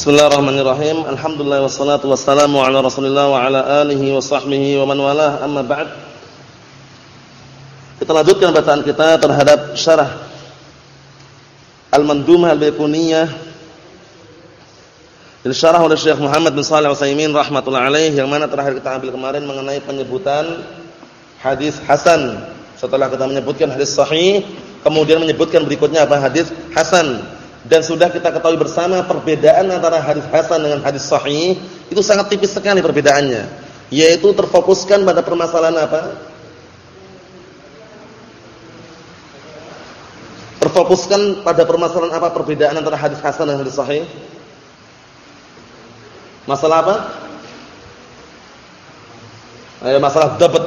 Bismillahirrahmanirrahim. Alhamdulillah wassalatu wassalamu ala Rasulillah wa ala alihi wa sahbihi wa man walah. Amma ba'd. Kita lanjutkan bacaan kita terhadap syarah Al-Mandumah Al-Baiquniyah syarah oleh Syekh Muhammad bin Shalih Al-Utsaimin rahimatullah alaih yang mana terakhir kita ambil kemarin mengenai penyebutan hadis hasan. Setelah kita menyebutkan hadis sahih, kemudian menyebutkan berikutnya apa? Hadis hasan dan sudah kita ketahui bersama perbedaan antara hadis hasan dengan hadis sahih itu sangat tipis sekali perbedaannya, yaitu terfokuskan pada permasalahan apa? Terfokuskan pada permasalahan apa perbedaan antara hadis hasan dan hadis sahih? Masalah apa? Ayo masalah dapat.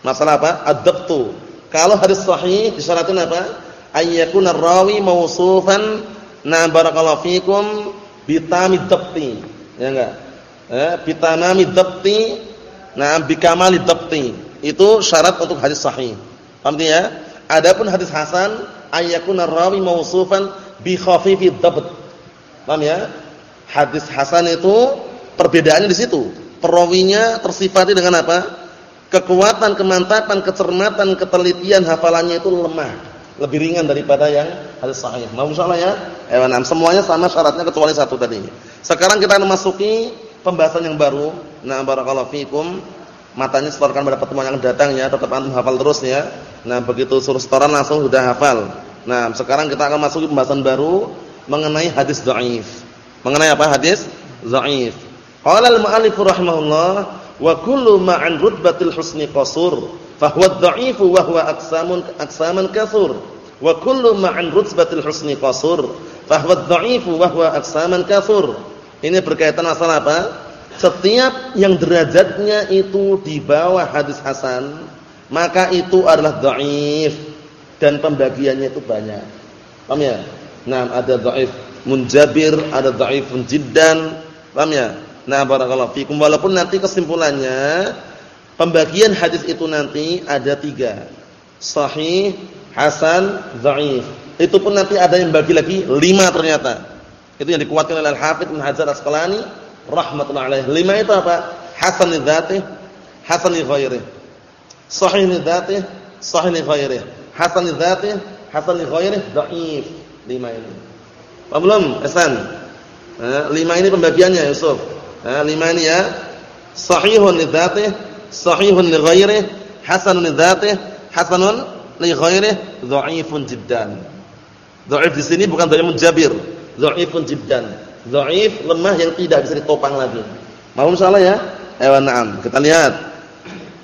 Masalah apa? Ad-dabtu. Kalau hadis sahih disyaratkan apa? Ayyakuna rawi mausufan na barakallahu fikum bitamid dabti ya enggak? Eh bitamamid dabti na bikamali dabti itu syarat untuk hadis sahih. Paham ya? Adapun hadis hasan ayyakuna rawi mausufan bi khafifid dabt paham ya? Hadis hasan itu perbedaannya di situ. Perawinya tersifati dengan apa? Kekuatan kemantapan kecermatan ketelitian hafalannya itu lemah lebih ringan daripada yang hadis sahih. Mau insyaallah ya? Eh, nah, semuanya sama syaratnya kecuali satu tadi. Sekarang kita akan masuki pembahasan yang baru. Nah, barakallahu fikum. Matanya setorkan pada pertemuan yang datang ya, tetap antum hafal terus ya. Nah, begitu suruh setoran langsung sudah hafal. Nah, sekarang kita akan masuki pembahasan baru mengenai hadis dhaif. Mengenai apa? Hadis dhaif. Qala al-mu'allif rahimahullah wa kullu ma'an rutbatil husni qasur fahuwa dha'ifu wa huwa aqsamun aqsaman katsur wa kullu ma'an rutbatil husni qasur fahuwa dha'ifu wa huwa aqsaman katsur ini berkaitan masalah apa? Setiap yang derajatnya itu di bawah hadis hasan maka itu adalah dhaif dan pembagiannya itu banyak. Paham ya? Nah ada dhaif munjabir ada dhaifun jiddan paham ya? Nah barakallahu fikum. Walaupun nanti kesimpulannya Pembagian hadis itu nanti ada tiga. Sahih, Hasan, Dhaif. Itu pun nanti ada yang bagi lagi lima ternyata. Itu yang dikuatkan oleh Al-Hafidh Ibn Hajar Asqalani rahmatullah alaih. Lima itu apa? Hasan li dzatih, Hasan li ghairih. Sahih li dzatih, Sahih li ghairih. Hasan li dzatih, Hasan li ghairih, Dhaif. Lima ini. Paham belum? Hasan. Nah, lima ini pembagiannya Yusuf. Nah, lima ini ya. Sahihun li dzatih, sahihun li ghairihi, hasanun li dzatihi, hasanun li ghairihi, dhaifun jiddan. Dhaif di sini bukan dhaif munjabir, dhaifun jiddan. Dhaif lemah yang tidak bisa ditopang lagi. Mau insyaallah ya? Ayo na'am. Kita lihat.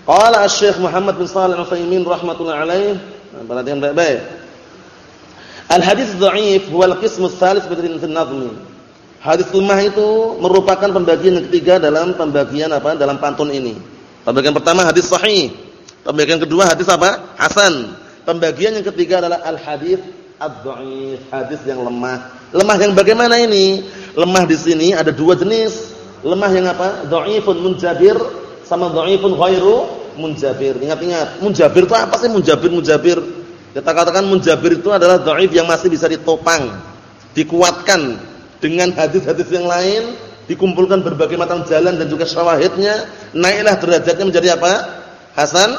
Qala Asy-Syaikh Muhammad bin Shalih Al-Utsaimin rahimatullah alaih. Perhatikan baik-baik. Al-hadis dhaif huwa al-qismu ats-tsalits bi nadhmi. Hadis lemah itu merupakan pembagian yang ketiga dalam pembagian apa? Dalam pantun ini. Pembagian pertama hadis sahih. Pembagian kedua hadis apa? Hasan. Pembagian yang ketiga adalah al-hadis ad-dhaif, hadis yang lemah. Lemah yang bagaimana ini? Lemah di sini ada dua jenis. Lemah yang apa? Dhaifun munjabir sama dhaifun ghairu munjabir. Ingat-ingat, munjabir itu apa sih munjabir munjabir? Kita katakan munjabir itu adalah dhaif yang masih bisa ditopang, dikuatkan dengan hadis-hadis yang lain dikumpulkan berbagai macam jalan dan juga syawahidnya, naiklah derajatnya menjadi apa? Hasan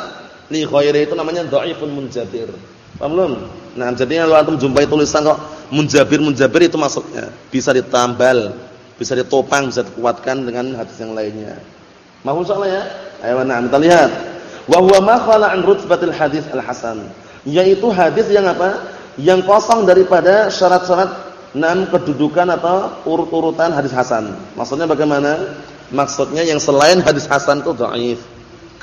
li khairi itu namanya dhaifun munjabir. Paham belum? Nah, jadi kalau antum jumpai tulisan kok munjabir-munjabir itu maksudnya bisa ditambal, bisa ditopang, bisa dikuatkan dengan hadis yang lainnya. Mau insyaallah ya? Ayo nah, kita lihat. Wa huwa ma khala an rutbatil hadis al-hasan. Yaitu hadis yang apa? Yang kosong daripada syarat-syarat enam kedudukan atau urut-urutan hadis hasan. Maksudnya bagaimana? Maksudnya yang selain hadis hasan itu dhaif.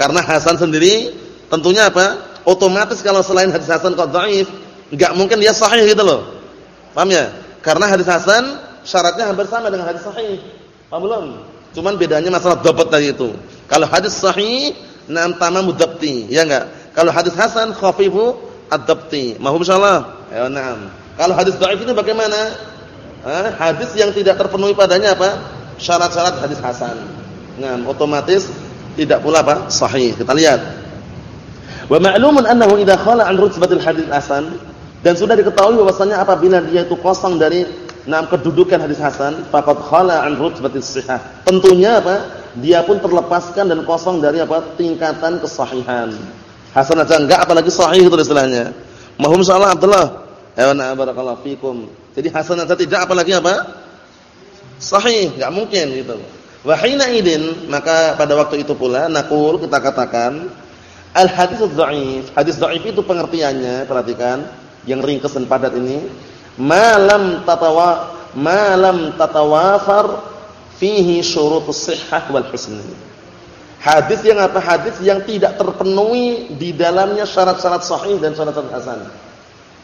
Karena hasan sendiri tentunya apa? Otomatis kalau selain hadis hasan kok dhaif, enggak mungkin dia sahih gitu loh. Paham ya? Karena hadis hasan syaratnya hampir sama dengan hadis sahih. Paham belum? Cuman bedanya masalah dhabt tadi itu. Kalau hadis sahih nam tamamu dhabti, ya enggak? Kalau hadis hasan khafifu ad-dhabti. Mahum insyaallah. Ya na'am. Kalau hadis dhaif itu bagaimana? Eh, hadis yang tidak terpenuhi padanya apa? Syarat-syarat hadis hasan. Nah, otomatis tidak pula apa? Sahih. Kita lihat. Wa ma'lumun annahu idza khala an rutbatil hadis hasan dan sudah diketahui bahwasanya apabila dia itu kosong dari nah kedudukan hadis hasan faqad khala an rutbatis sihah. Tentunya apa? Dia pun terlepaskan dan kosong dari apa? tingkatan kesahihan. Hasan aja enggak apalagi sahih itu istilahnya. Mahum insyaallah Abdullah. Ya barakallahu fikum. Jadi hasan aja tidak apalagi apa? Sahih, enggak mungkin gitu. Wa hina idin maka pada waktu itu pula naqul kita katakan al hadis dhaif. Hadis dhaif itu pengertiannya perhatikan yang ringkas dan padat ini malam tatawa malam tatawafar fihi syurutus sihhah wal husn. Hadis yang apa? Hadis yang tidak terpenuhi di dalamnya syarat-syarat sahih dan syarat-syarat hasan.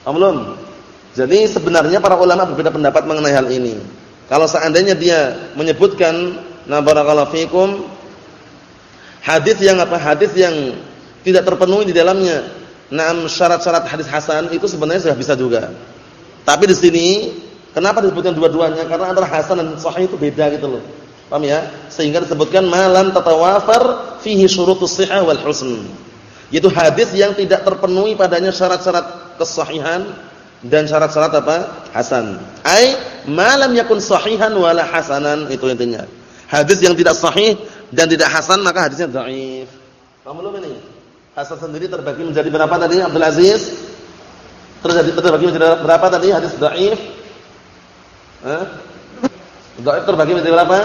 Belum. Jadi sebenarnya para ulama berbeda pendapat mengenai hal ini. Kalau seandainya dia menyebutkan na hadis yang apa? Hadis yang tidak terpenuhi di dalamnya enam syarat-syarat hadis hasan itu sebenarnya sudah bisa juga. Tapi di sini kenapa disebutkan dua-duanya? Karena antara hasan dan sahih itu beda gitu loh. Paham ya? Sehingga disebutkan malam tatawafar fihi syurutus shihah wal husn. Yaitu hadis yang tidak terpenuhi padanya syarat-syarat kesahihan dan syarat-syarat apa? Hasan. Ai malam yakun sahihan wala hasanan itu intinya. Hadis yang tidak sahih dan tidak hasan maka hadisnya dhaif. Paham belum ini? Hasan sendiri terbagi menjadi berapa tadi Abdul Aziz? Terjadi terbagi menjadi berapa tadi hadis dhaif? Hah? Dhaif terbagi menjadi berapa?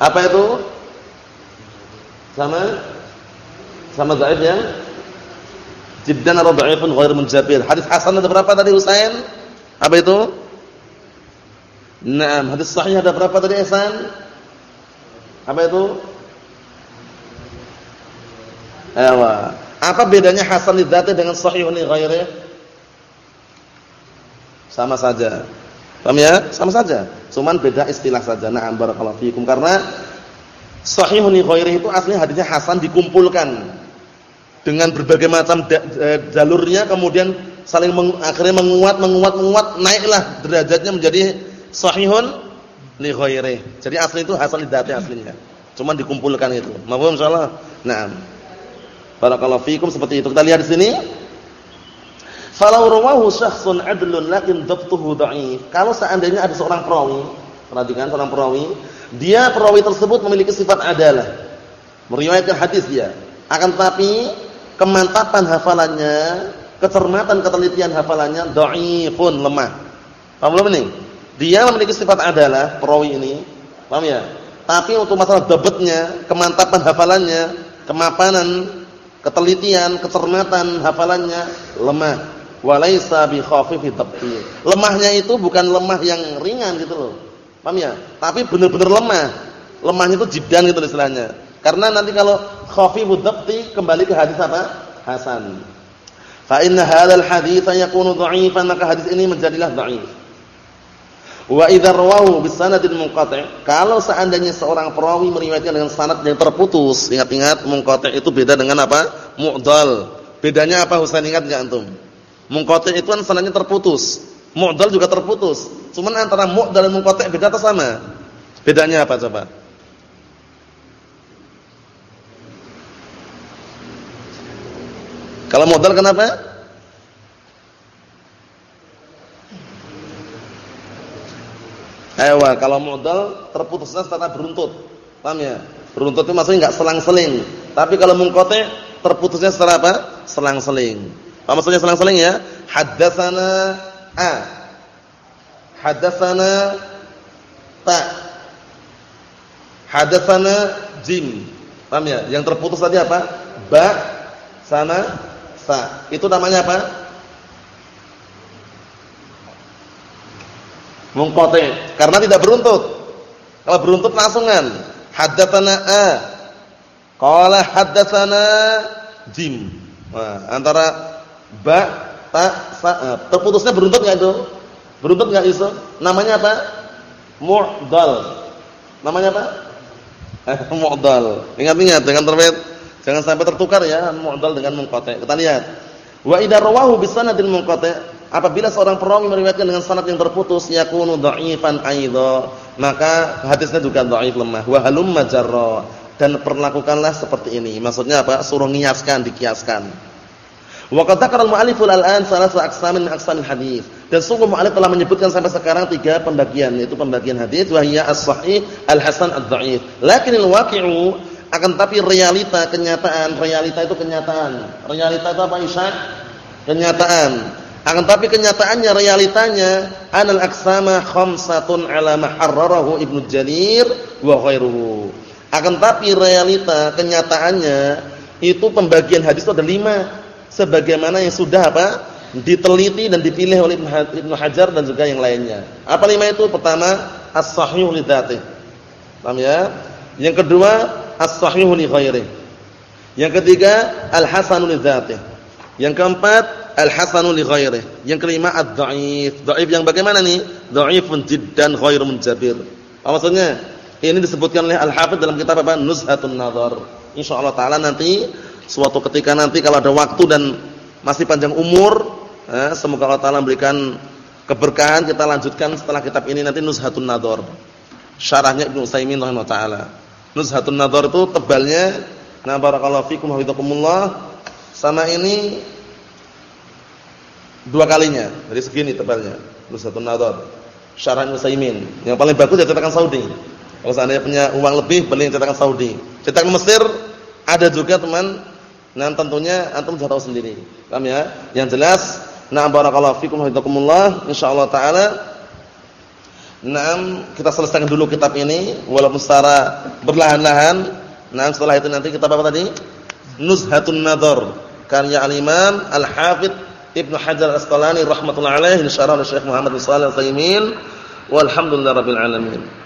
Apa itu? Sama? Sama dhaif ya? Jiddan atau dhaifun ghair munjabir. Hadis hasan ada berapa tadi Husain? Apa itu? Naam, hadis sahih ada berapa tadi Ihsan? Apa itu? Ewa. Apa bedanya hasan lidzati dengan sahih li ghairi? Sama saja. Paham ya? Sama saja. Cuman beda istilah saja. Na'am barakallahu fikum karena sahihun ghairi itu aslinya hadisnya hasan dikumpulkan dengan berbagai macam e, jalurnya kemudian saling meng, akhirnya menguat menguat menguat naiklah derajatnya menjadi sahihun li. Jadi asli itu hasan lidzati aslinya. Cuman dikumpulkan itu. Mafhum insyaallah? Naam. Barakallahu fikum seperti itu. Kita lihat di sini. Falau rawahu syakhsun adlun lakin dhabtuhu dha'if. Kalau seandainya ada seorang perawi, perhatikan seorang perawi, dia perawi tersebut memiliki sifat adalah meriwayatkan hadis dia. Akan tetapi kemantapan hafalannya, kecermatan ketelitian hafalannya dhaifun, lemah. Paham belum ini? Dia memiliki sifat adalah perawi ini, paham ya? Tapi untuk masalah debetnya, kemantapan hafalannya, kemapanan, ketelitian, kecermatan hafalannya lemah walaisa bi khafifi dhabti. Lemahnya itu bukan lemah yang ringan gitu loh. Paham ya? Tapi benar-benar lemah. Lemahnya itu jibdan gitu istilahnya. Karena nanti kalau khafifu dhabti kembali ke hadis apa? Hasan. Fa inna hadzal hadits yakunu dha'ifan maka hadis ini menjadilah dha'if. Wa idza rawahu bisanadin munqati', kalau seandainya seorang perawi meriwayatkan dengan sanad yang terputus, ingat-ingat munqati' itu beda dengan apa? Mu'dal. Bedanya apa Husain ingat enggak antum? Munqati' itu kan sanadnya terputus. Mu'dal juga terputus. Cuman antara mu'dal dan munqati' beda atau sama? Bedanya apa coba? Kalau mu'dal kenapa? Ewa, kalau mu'dal terputusnya secara beruntut. Paham ya? Beruntut itu maksudnya enggak selang-seling. Tapi kalau munqati' terputusnya secara apa? Selang-seling. Apa maksudnya selang-seling ya? Haddatsana A. Haddatsana Ta. Haddatsana Jim. Paham ya? Yang terputus tadi apa? Ba sama sa. Itu namanya apa? Munqati. Karena tidak beruntut. Kalau beruntut langsungan. Haddatsana A. Qala haddatsana Jim. Nah, antara ba ta sa eh, terputusnya beruntut enggak itu beruntut enggak itu namanya apa mu'dal namanya apa mu'dal ingat-ingat jangan terpet jangan sampai tertukar ya mu'dal dengan munqati. Kita lihat. Wa idza rawahu bi sanadin munqati apabila seorang perawi meriwayatkan dengan sanad yang terputus yakunu dha'ifan aidha. Maka hadisnya juga dhaif lemah. Wa halum majarra. Dan perlakukanlah seperti ini. Maksudnya apa? Suruh ngiaskan dikiaskan. Wa qad dzakara al-mu'allif al-an salasa aqsamin min aqsamil hadis. Dan sungguh mu'allif telah menyebutkan sampai sekarang tiga pembagian. Yaitu pembagian hadis wa hiya as-sahih, al-hasan, ad-dha'if. Lakin al-waqi'u akan tapi realita, kenyataan, realita itu kenyataan. Realita itu apa Isyak? Kenyataan. Akan tapi kenyataannya, realitanya anal aqsama khamsatun ala ma harrarahu Ibnu Jarir wa ghairuhu. Akan tapi realita, kenyataannya itu pembagian hadis itu ada lima sebagaimana yang sudah apa? diteliti dan dipilih oleh Ibnu Hajar dan juga yang lainnya. Apa lima itu? Pertama, as-sahih li. Paham ya? Yang kedua, as-sahih li ghairihi. Yang ketiga, al-hasan li dzatih. Yang keempat, al-hasan li ghairihi. Yang kelima, ad-dhaif. Dhaif yang bagaimana nih? Dhaifun jiddan ghairun munjabir. Apa maksudnya? Ini disebutkan oleh Al-Hafidz dalam kitab apa? Nuzhatun Nadhar. Insyaallah taala nanti suatu ketika nanti kalau ada waktu dan masih panjang umur, eh, semoga Allah Taala memberikan keberkahan kita lanjutkan setelah kitab ini nanti Nuzhatun Nadhar. Syarahnya Ibnu Utsaimin rahimahullah taala. Nuzhatun Nadhar itu tebalnya nah barakallahu fikum hafizakumullah sama ini dua kalinya. Jadi segini tebalnya. Nuzhatun Nadhar. Syarah Ibnu Utsaimin. Yang paling bagus ya cetakan Saudi. Kalau seandainya punya uang lebih beli cetakan Saudi. Cetakan Mesir ada juga teman Nah, tentunya antum sudah tahu sendiri. Paham ya? Yang jelas, na barakallahu fikum hafizakumullah, insyaallah taala Nah, kita selesaikan dulu kitab ini walaupun secara berlahan-lahan. Nah, setelah itu nanti kitab apa tadi? Nuzhatun Nadhar karya al-Imam Al-Hafidz Ibnu Hajar Al-Asqalani rahimatullah alaihi oleh Syekh Muhammad bin Shalih Al-Utsaimin. Walhamdulillahirabbil alamin.